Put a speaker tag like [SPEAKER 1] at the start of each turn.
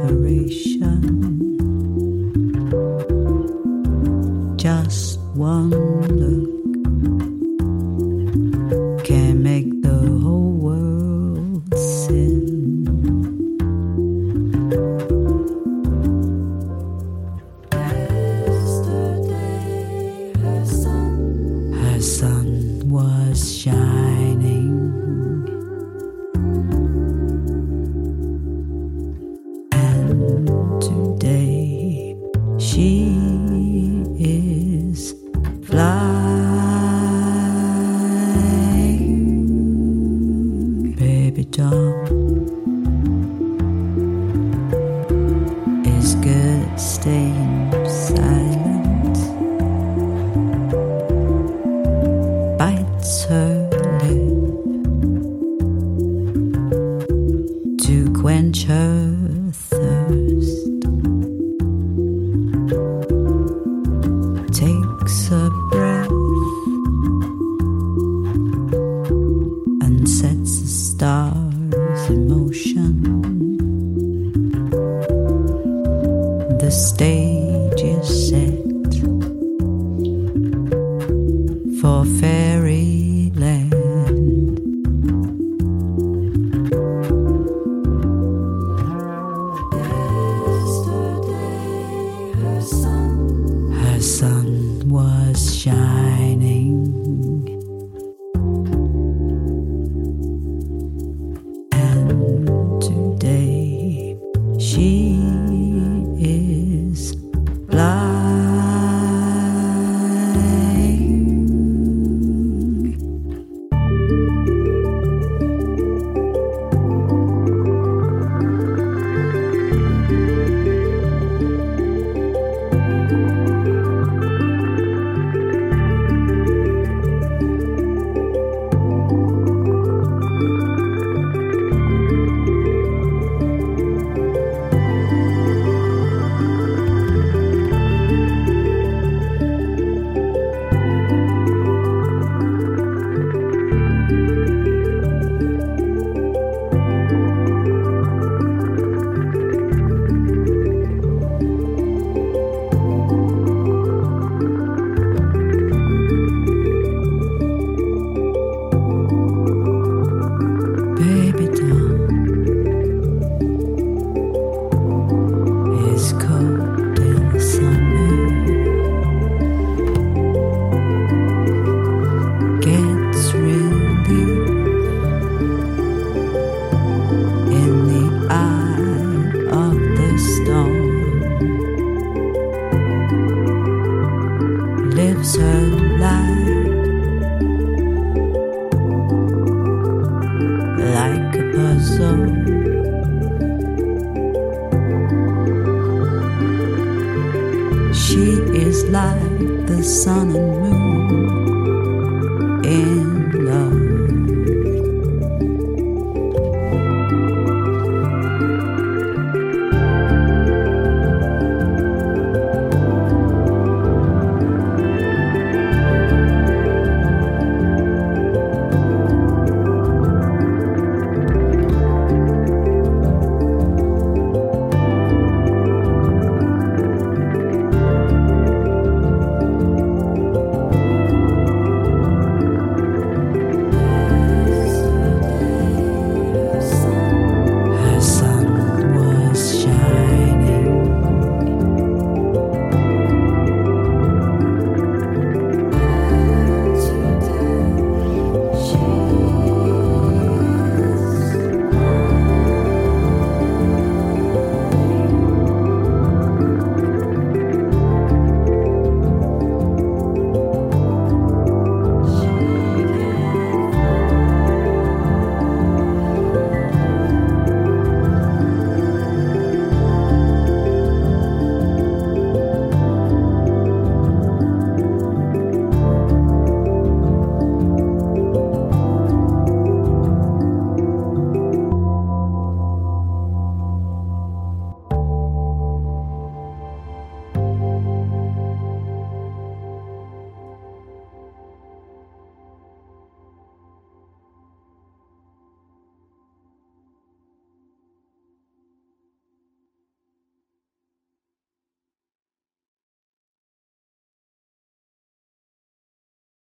[SPEAKER 1] separation. Just one look can make the whole world sin. Yesterday, her sun, her sun was shining. day. She is flying, baby doll. Is good at staying silent. Bites her lip to quench her. shine. is like the sun and moon.